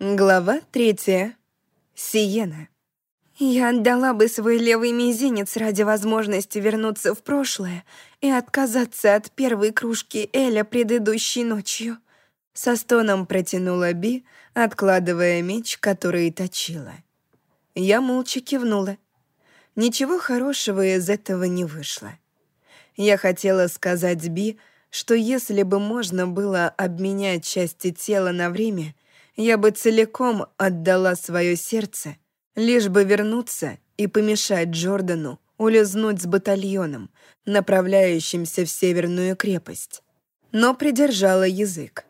Глава третья. Сиена. Я отдала бы свой левый мизинец ради возможности вернуться в прошлое и отказаться от первой кружки Эля предыдущей ночью. Со стоном протянула Би, откладывая меч, который точила. Я молча кивнула. Ничего хорошего из этого не вышло. Я хотела сказать Би, что если бы можно было обменять части тела на время — я бы целиком отдала свое сердце, лишь бы вернуться и помешать Джордану улизнуть с батальоном, направляющимся в Северную крепость. Но придержала язык.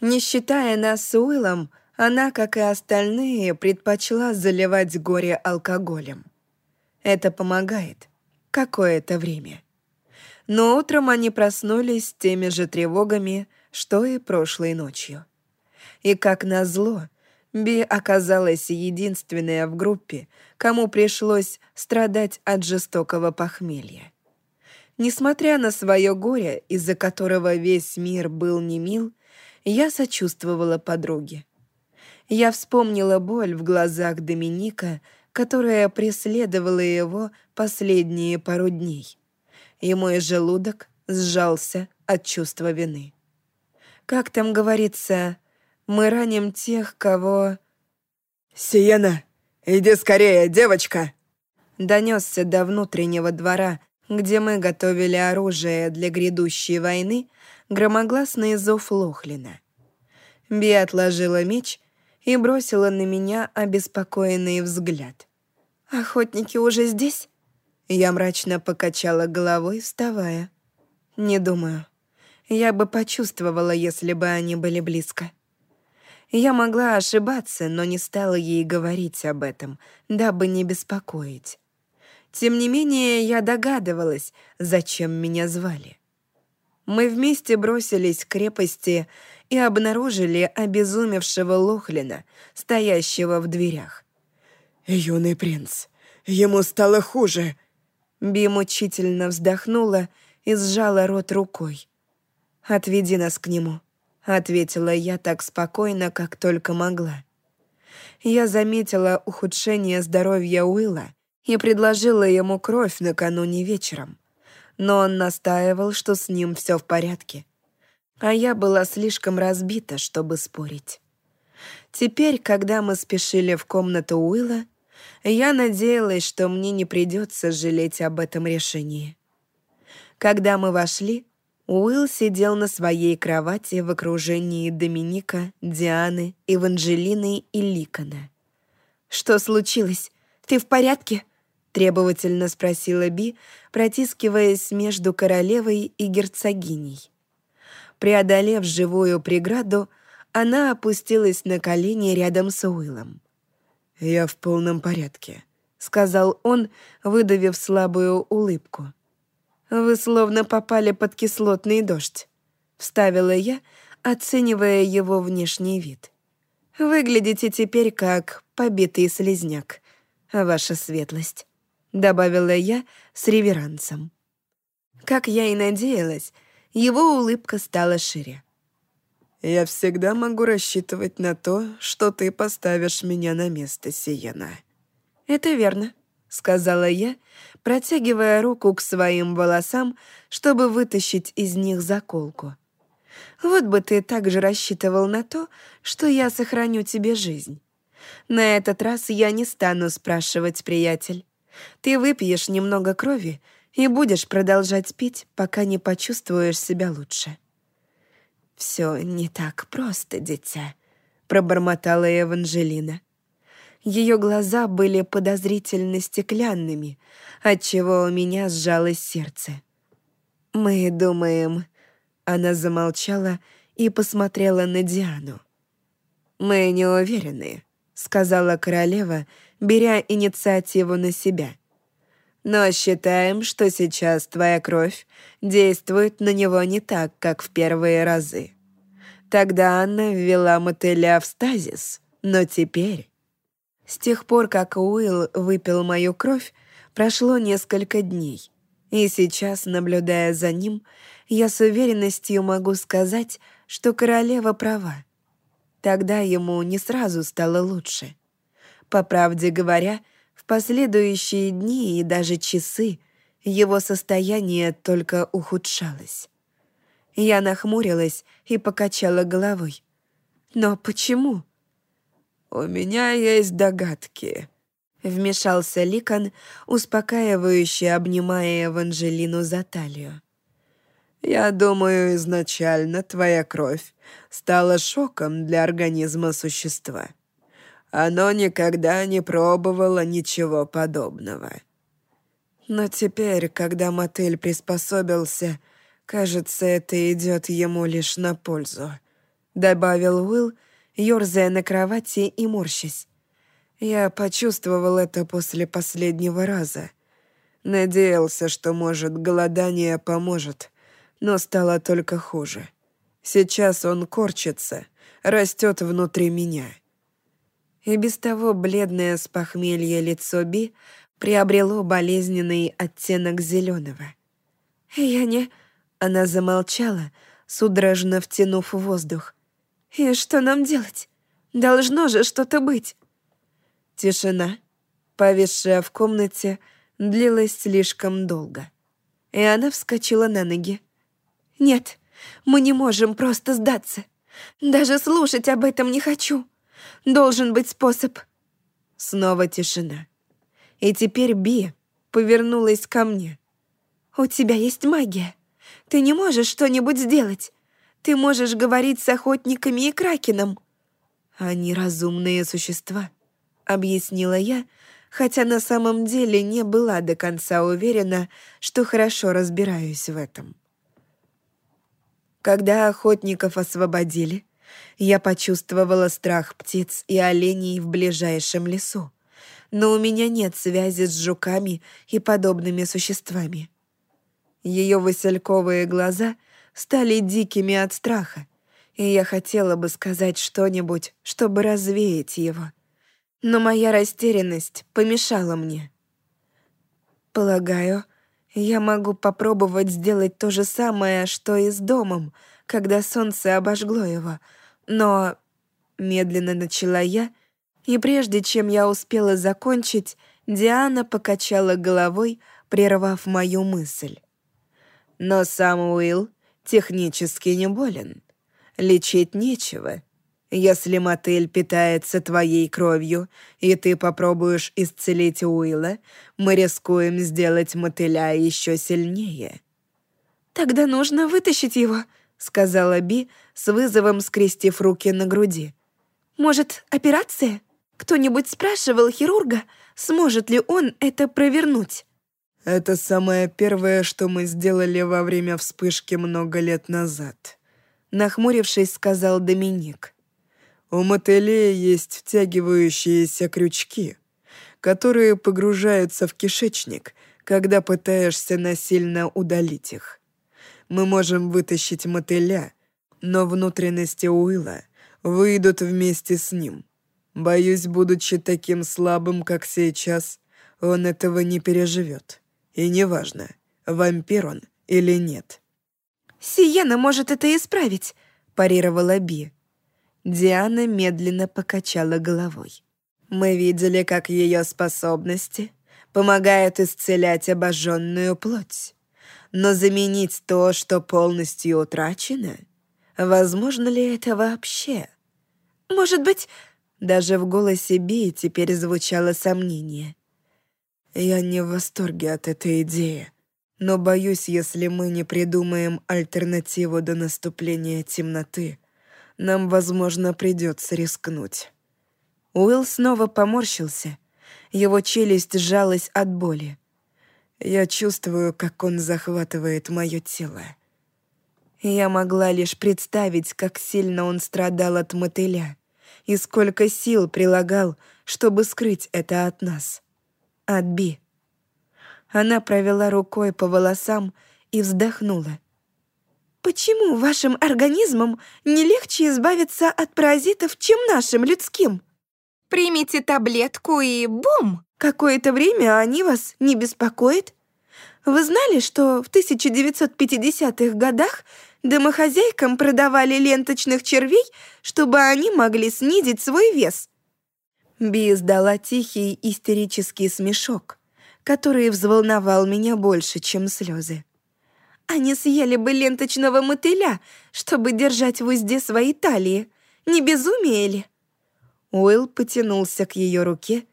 Не считая нас с Уиллом, она, как и остальные, предпочла заливать горе алкоголем. Это помогает. Какое-то время. Но утром они проснулись с теми же тревогами, что и прошлой ночью. И как назло, Би оказалась единственная в группе, кому пришлось страдать от жестокого похмелья. Несмотря на свое горе, из-за которого весь мир был немил, я сочувствовала подруге. Я вспомнила боль в глазах Доминика, которая преследовала его последние пару дней. И мой желудок сжался от чувства вины. Как там говорится, мы раним тех, кого...» «Сиена, иди скорее, девочка!» Донесся до внутреннего двора, где мы готовили оружие для грядущей войны, громогласный зов Лохлина. Би отложила меч и бросила на меня обеспокоенный взгляд. «Охотники уже здесь?» Я мрачно покачала головой, вставая. «Не думаю. Я бы почувствовала, если бы они были близко». Я могла ошибаться, но не стала ей говорить об этом, дабы не беспокоить. Тем не менее, я догадывалась, зачем меня звали. Мы вместе бросились к крепости и обнаружили обезумевшего Лохлина, стоящего в дверях. «Юный принц, ему стало хуже!» Би мучительно вздохнула и сжала рот рукой. «Отведи нас к нему», — ответила я так спокойно, как только могла. Я заметила ухудшение здоровья Уилла и предложила ему кровь накануне вечером. Но он настаивал, что с ним все в порядке. А я была слишком разбита, чтобы спорить. Теперь, когда мы спешили в комнату Уилла, я надеялась, что мне не придется жалеть об этом решении. Когда мы вошли, Уилл сидел на своей кровати в окружении Доминика, Дианы, Эванжелины и Ликона. «Что случилось? Ты в порядке?» — требовательно спросила Би, протискиваясь между королевой и герцогиней. Преодолев живую преграду, она опустилась на колени рядом с Уиллом. «Я в полном порядке», — сказал он, выдавив слабую улыбку. «Вы словно попали под кислотный дождь», — вставила я, оценивая его внешний вид. «Выглядите теперь как побитый слезняк, ваша светлость», — добавила я с реверансом. Как я и надеялась, его улыбка стала шире. «Я всегда могу рассчитывать на то, что ты поставишь меня на место, Сиена». «Это верно», — сказала я, — протягивая руку к своим волосам, чтобы вытащить из них заколку. «Вот бы ты также рассчитывал на то, что я сохраню тебе жизнь. На этот раз я не стану спрашивать, приятель. Ты выпьешь немного крови и будешь продолжать пить, пока не почувствуешь себя лучше». «Все не так просто, дитя», — пробормотала Эванжелина. Ее глаза были подозрительно стеклянными, отчего у меня сжалось сердце. «Мы думаем...» Она замолчала и посмотрела на Диану. «Мы не уверены», — сказала королева, беря инициативу на себя. «Но считаем, что сейчас твоя кровь действует на него не так, как в первые разы. Тогда Анна ввела мотыля в стазис, но теперь...» С тех пор, как Уилл выпил мою кровь, прошло несколько дней. И сейчас, наблюдая за ним, я с уверенностью могу сказать, что королева права. Тогда ему не сразу стало лучше. По правде говоря, в последующие дни и даже часы его состояние только ухудшалось. Я нахмурилась и покачала головой. «Но почему?» «У меня есть догадки», — вмешался Ликон, успокаивающе обнимая Эванжелину за талию. «Я думаю, изначально твоя кровь стала шоком для организма существа. Оно никогда не пробовало ничего подобного. Но теперь, когда мотель приспособился, кажется, это идет ему лишь на пользу», — добавил Уилл, ерзая на кровати и морщась. «Я почувствовал это после последнего раза. Надеялся, что, может, голодание поможет, но стало только хуже. Сейчас он корчится, растет внутри меня». И без того бледное с похмелья лицо Би приобрело болезненный оттенок зеленого. «Я не...» Она замолчала, судорожно втянув воздух. «И что нам делать? Должно же что-то быть!» Тишина, повисшая в комнате, длилась слишком долго. И она вскочила на ноги. «Нет, мы не можем просто сдаться. Даже слушать об этом не хочу. Должен быть способ». Снова тишина. И теперь Би повернулась ко мне. «У тебя есть магия. Ты не можешь что-нибудь сделать. Ты можешь говорить с охотниками и кракеном». «Они разумные существа», — объяснила я, хотя на самом деле не была до конца уверена, что хорошо разбираюсь в этом. Когда охотников освободили, я почувствовала страх птиц и оленей в ближайшем лесу но у меня нет связи с жуками и подобными существами. Ее васильковые глаза стали дикими от страха, и я хотела бы сказать что-нибудь, чтобы развеять его. Но моя растерянность помешала мне. Полагаю, я могу попробовать сделать то же самое, что и с домом, когда солнце обожгло его, но... Медленно начала я, и прежде чем я успела закончить, Диана покачала головой, прервав мою мысль. Но сам Уилл технически не болен. Лечить нечего. Если мотель питается твоей кровью, и ты попробуешь исцелить Уилла, мы рискуем сделать мотыля еще сильнее. «Тогда нужно вытащить его», — сказала Би, с вызовом скрестив руки на груди. «Может, операция?» Кто-нибудь спрашивал хирурга, сможет ли он это провернуть? Это самое первое, что мы сделали во время вспышки много лет назад. Нахмурившись, сказал Доминик. У мотылей есть втягивающиеся крючки, которые погружаются в кишечник, когда пытаешься насильно удалить их. Мы можем вытащить мотыля, но внутренности Уилла выйдут вместе с ним. Боюсь, будучи таким слабым, как сейчас, он этого не переживет. И неважно, вампир он или нет. «Сиена может это исправить», — парировала Би. Диана медленно покачала головой. «Мы видели, как ее способности помогают исцелять обожженную плоть. Но заменить то, что полностью утрачено, возможно ли это вообще?» «Может быть, даже в голосе Би теперь звучало сомнение. «Я не в восторге от этой идеи, но боюсь, если мы не придумаем альтернативу до наступления темноты, нам, возможно, придется рискнуть». Уилл снова поморщился. Его челюсть сжалась от боли. Я чувствую, как он захватывает мое тело. Я могла лишь представить, как сильно он страдал от мотыля и сколько сил прилагал, чтобы скрыть это от нас. От Би. Она провела рукой по волосам и вздохнула. «Почему вашим организмам не легче избавиться от паразитов, чем нашим людским? Примите таблетку и бум! Какое-то время они вас не беспокоят. Вы знали, что в 1950-х годах Домохозяйкам продавали ленточных червей, чтобы они могли снизить свой вес. Би издала тихий истерический смешок, который взволновал меня больше, чем слезы. Они съели бы ленточного мотыля, чтобы держать в узде свои талии. Не безумие ли? Уилл потянулся к ее руке,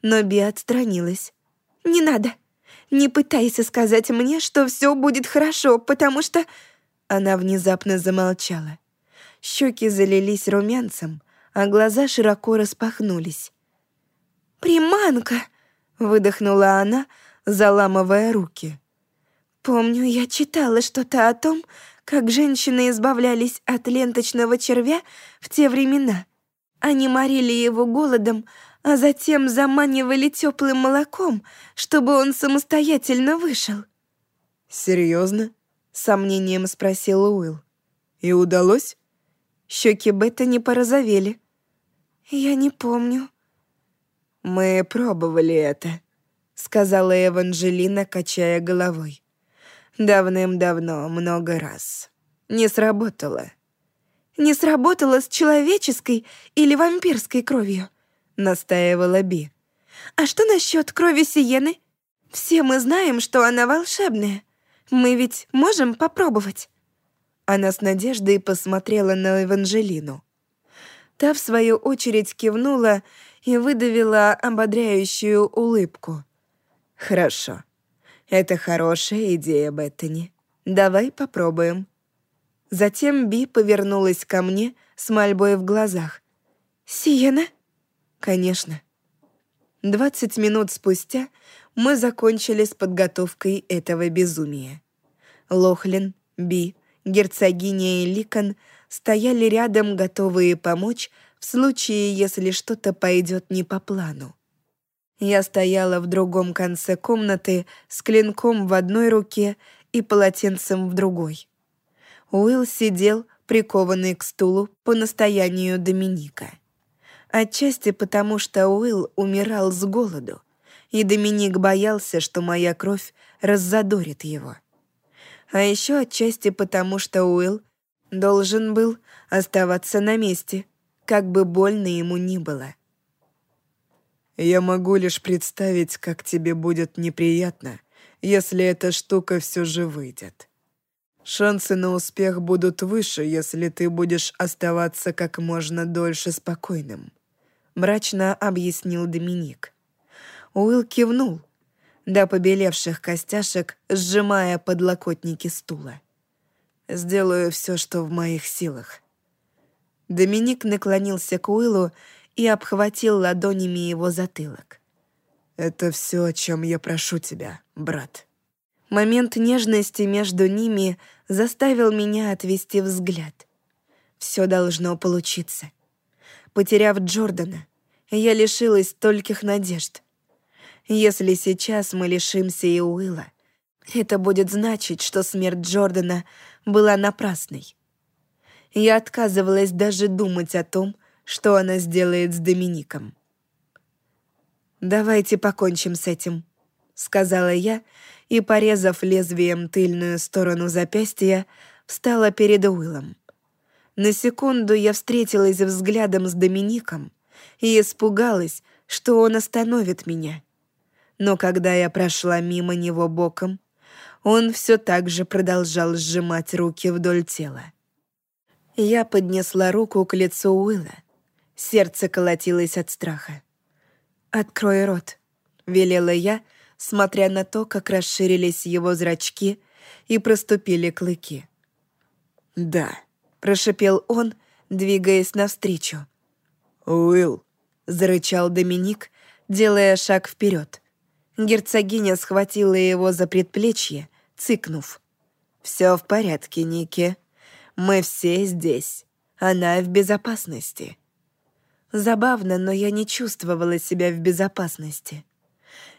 но Би отстранилась. «Не надо. Не пытайся сказать мне, что все будет хорошо, потому что...» Она внезапно замолчала. Щеки залились румянцем, а глаза широко распахнулись. «Приманка!» — выдохнула она, заламывая руки. «Помню, я читала что-то о том, как женщины избавлялись от ленточного червя в те времена. Они морили его голодом, а затем заманивали теплым молоком, чтобы он самостоятельно вышел». «Серьезно?» сомнением спросил Уилл. «И удалось?» Щеки не порозовели. «Я не помню». «Мы пробовали это», — сказала Эванжелина, качая головой. «Давным-давно, много раз. Не сработало». «Не сработало с человеческой или вампирской кровью?» — настаивала Би. «А что насчет крови Сиены? Все мы знаем, что она волшебная. Мы ведь можем попробовать?» Она с надеждой посмотрела на Эванжелину. Та, в свою очередь, кивнула и выдавила ободряющую улыбку. «Хорошо. Это хорошая идея, Беттани. Давай попробуем». Затем Би повернулась ко мне с мольбой в глазах. «Сиена?» «Конечно». Двадцать минут спустя мы закончили с подготовкой этого безумия. Лохлин, Би, герцогиня и Ликон стояли рядом, готовые помочь в случае, если что-то пойдет не по плану. Я стояла в другом конце комнаты с клинком в одной руке и полотенцем в другой. Уилл сидел, прикованный к стулу по настоянию Доминика. Отчасти потому, что Уилл умирал с голоду, и Доминик боялся, что моя кровь раззадорит его. А еще отчасти потому, что Уилл должен был оставаться на месте, как бы больно ему ни было. «Я могу лишь представить, как тебе будет неприятно, если эта штука все же выйдет. Шансы на успех будут выше, если ты будешь оставаться как можно дольше спокойным», — мрачно объяснил Доминик. Уилл кивнул, до побелевших костяшек, сжимая подлокотники стула. «Сделаю все, что в моих силах». Доминик наклонился к Уиллу и обхватил ладонями его затылок. «Это все, о чем я прошу тебя, брат». Момент нежности между ними заставил меня отвести взгляд. Все должно получиться. Потеряв Джордана, я лишилась стольких надежд. Если сейчас мы лишимся и Уилла, это будет значить, что смерть Джордана была напрасной. Я отказывалась даже думать о том, что она сделает с Домиником. «Давайте покончим с этим», — сказала я, и, порезав лезвием тыльную сторону запястья, встала перед Уиллом. На секунду я встретилась взглядом с Домиником и испугалась, что он остановит меня но когда я прошла мимо него боком, он все так же продолжал сжимать руки вдоль тела. Я поднесла руку к лицу Уилла. Сердце колотилось от страха. «Открой рот», — велела я, смотря на то, как расширились его зрачки и проступили клыки. «Да», — прошипел он, двигаясь навстречу. «Уилл», — зарычал Доминик, делая шаг вперед. Герцогиня схватила его за предплечье, цыкнув. «Все в порядке, Ники. Мы все здесь. Она в безопасности». Забавно, но я не чувствовала себя в безопасности.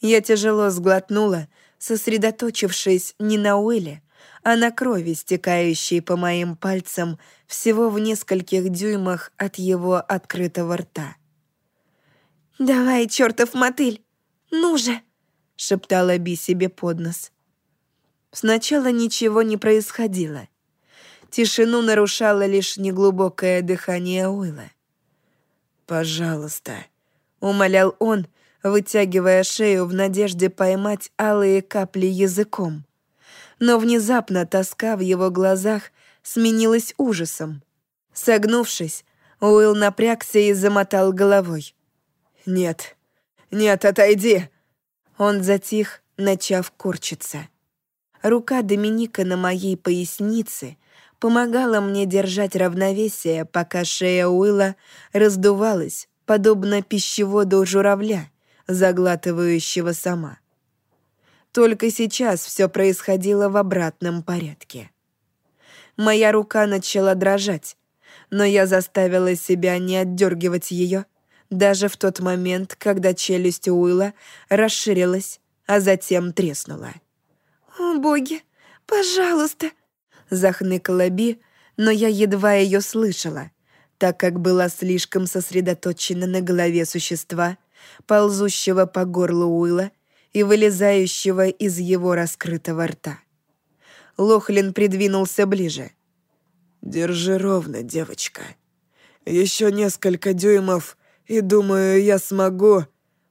Я тяжело сглотнула, сосредоточившись не на Уилле, а на крови, стекающей по моим пальцам всего в нескольких дюймах от его открытого рта. «Давай, чертов мотыль! Ну же!» шептала Би себе под нос. Сначала ничего не происходило. Тишину нарушало лишь неглубокое дыхание Уилла. «Пожалуйста», — умолял он, вытягивая шею в надежде поймать алые капли языком. Но внезапно тоска в его глазах сменилась ужасом. Согнувшись, Уилл напрягся и замотал головой. «Нет, нет, отойди!» Он затих, начав корчиться. Рука Доминика на моей пояснице помогала мне держать равновесие, пока шея Уилла раздувалась, подобно пищеводу журавля, заглатывающего сама. Только сейчас все происходило в обратном порядке. Моя рука начала дрожать, но я заставила себя не отдергивать ее, даже в тот момент, когда челюсть Уилла расширилась, а затем треснула. «О, боги, пожалуйста!» Захныкала Би, но я едва ее слышала, так как была слишком сосредоточена на голове существа, ползущего по горлу Уилла и вылезающего из его раскрытого рта. Лохлин придвинулся ближе. «Держи ровно, девочка. Еще несколько дюймов, и, думаю, я смогу...»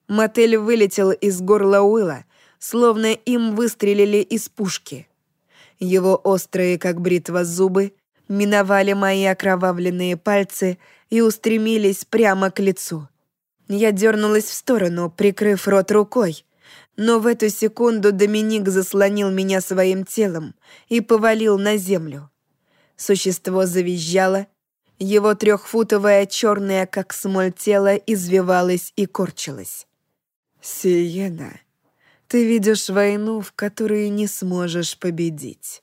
Мотель вылетел из горла Уилла, словно им выстрелили из пушки. Его острые, как бритва, зубы миновали мои окровавленные пальцы и устремились прямо к лицу. Я дернулась в сторону, прикрыв рот рукой, но в эту секунду Доминик заслонил меня своим телом и повалил на землю. Существо завизжало, его трехфутовое черное, как смоль тело, извивалось и корчилось. «Сиена», ты видишь войну, в которую не сможешь победить.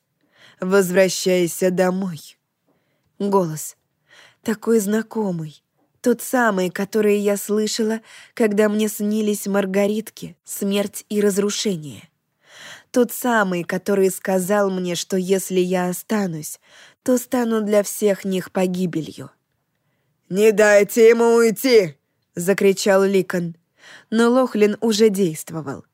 Возвращайся домой. Голос. Такой знакомый. Тот самый, который я слышала, когда мне снились маргаритки, смерть и разрушение. Тот самый, который сказал мне, что если я останусь, то стану для всех них погибелью. «Не дайте ему уйти!» — закричал Ликон. Но Лохлин уже действовал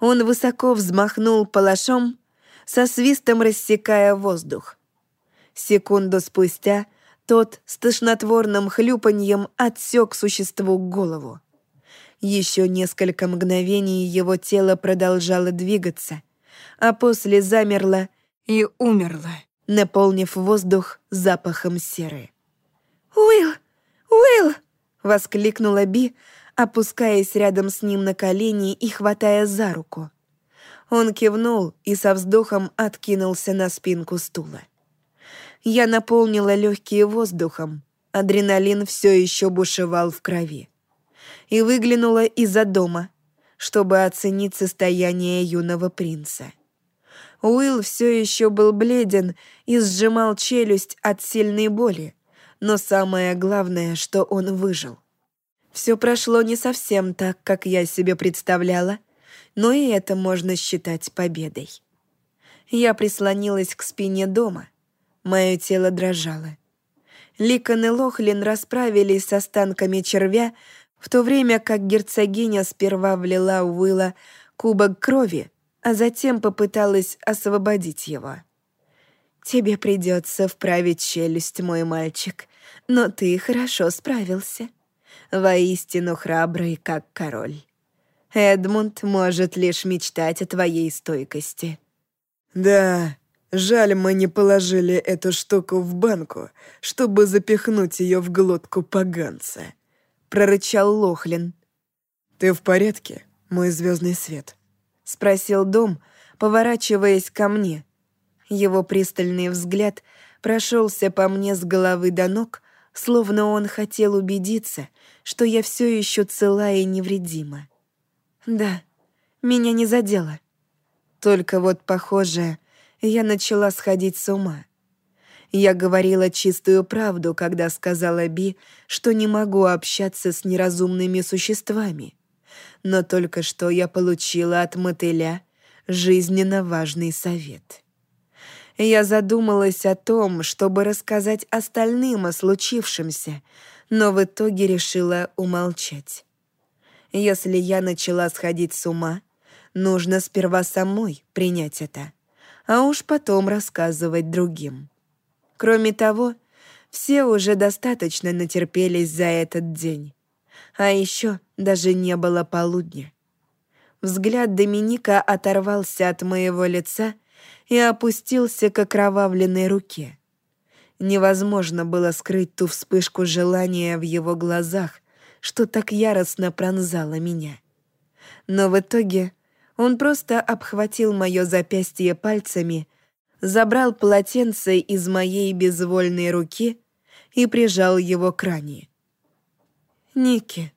он высоко взмахнул палашом, со свистом рассекая воздух. Секунду спустя тот с тошнотворным хлюпаньем отсек существу голову. Еще несколько мгновений его тело продолжало двигаться, а после замерло и умерло, наполнив воздух запахом серы. «Уилл! Уилл!» — воскликнула Би, опускаясь рядом с ним на колени и хватая за руку. Он кивнул и со вздохом откинулся на спинку стула. Я наполнила легкие воздухом, адреналин все еще бушевал в крови. И выглянула из-за дома, чтобы оценить состояние юного принца. Уилл все еще был бледен и сжимал челюсть от сильной боли, но самое главное, что он выжил. Все прошло не совсем так, как я себе представляла, но и это можно считать победой. Я прислонилась к спине дома. Мое тело дрожало. Ликон и Лохлин расправились с останками червя, в то время как герцогиня сперва влила в Уилла кубок крови, а затем попыталась освободить его. «Тебе придется вправить челюсть, мой мальчик, но ты хорошо справился», воистину храбрый, как король. Эдмунд может лишь мечтать о твоей стойкости». «Да, жаль, мы не положили эту штуку в банку, чтобы запихнуть ее в глотку поганца», — прорычал Лохлин. «Ты в порядке, мой звездный свет?» — спросил Дом, поворачиваясь ко мне. Его пристальный взгляд прошелся по мне с головы до ног, словно он хотел убедиться, что я все еще цела и невредима. Да, меня не задело. Только вот, похоже, я начала сходить с ума. Я говорила чистую правду, когда сказала Би, что не могу общаться с неразумными существами. Но только что я получила от мотыля жизненно важный совет. Я задумалась о том, чтобы рассказать остальным о случившемся, но в итоге решила умолчать. Если я начала сходить с ума, нужно сперва самой принять это, а уж потом рассказывать другим. Кроме того, все уже достаточно натерпелись за этот день. А еще даже не было полудня. Взгляд Доминика оторвался от моего лица и опустился к окровавленной руке. Невозможно было скрыть ту вспышку желания в его глазах, что так яростно пронзало меня. Но в итоге он просто обхватил мое запястье пальцами, забрал полотенце из моей безвольной руки и прижал его к ране. «Ники,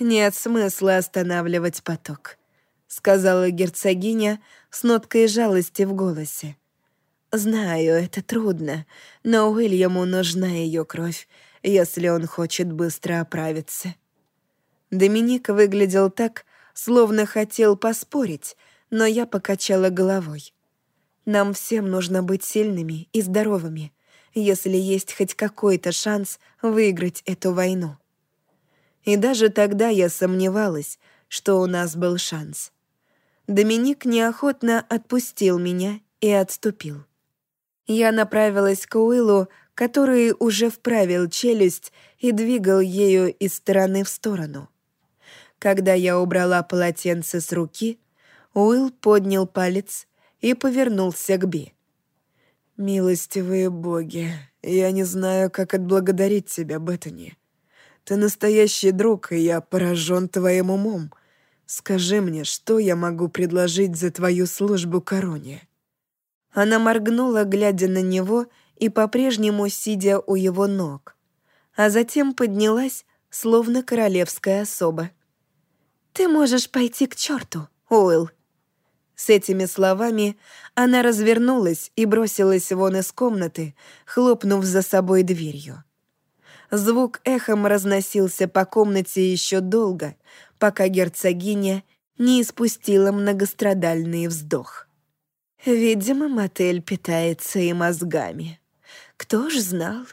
нет смысла останавливать поток», — сказала герцогиня с ноткой жалости в голосе. «Знаю, это трудно, но Уильяму нужна ее кровь, если он хочет быстро оправиться». Доминик выглядел так, словно хотел поспорить, но я покачала головой. «Нам всем нужно быть сильными и здоровыми, если есть хоть какой-то шанс выиграть эту войну». И даже тогда я сомневалась, что у нас был шанс. Доминик неохотно отпустил меня и отступил. Я направилась к Уиллу, который уже вправил челюсть и двигал ею из стороны в сторону. Когда я убрала полотенце с руки, Уилл поднял палец и повернулся к Би. «Милостивые боги, я не знаю, как отблагодарить тебя, Беттани. Ты настоящий друг, и я поражен твоим умом. Скажи мне, что я могу предложить за твою службу короне?» Она моргнула, глядя на него и по-прежнему сидя у его ног, а затем поднялась, словно королевская особа. «Ты можешь пойти к черту, Уилл!» С этими словами она развернулась и бросилась вон из комнаты, хлопнув за собой дверью. Звук эхом разносился по комнате еще долго, пока герцогиня не испустила многострадальный вздох. Видимо, мотель питается и мозгами. Кто ж знал,